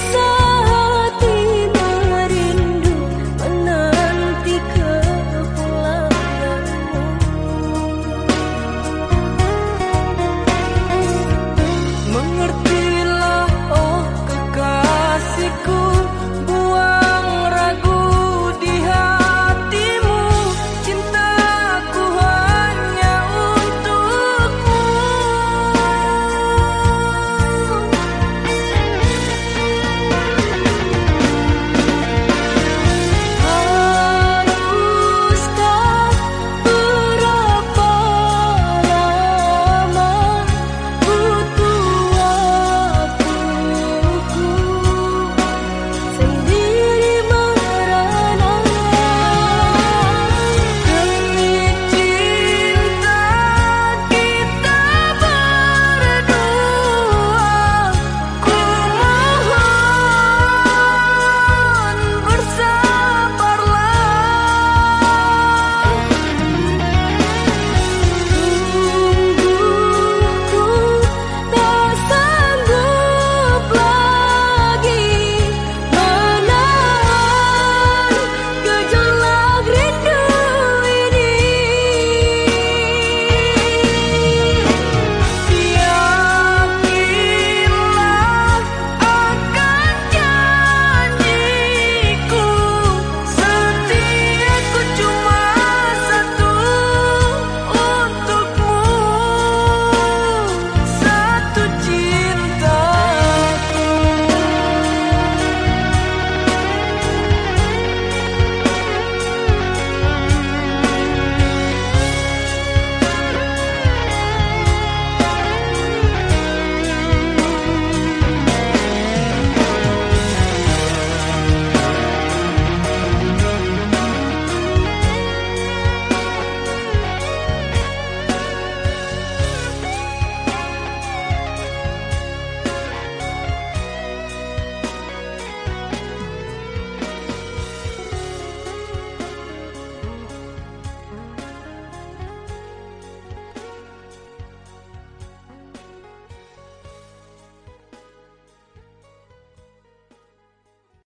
so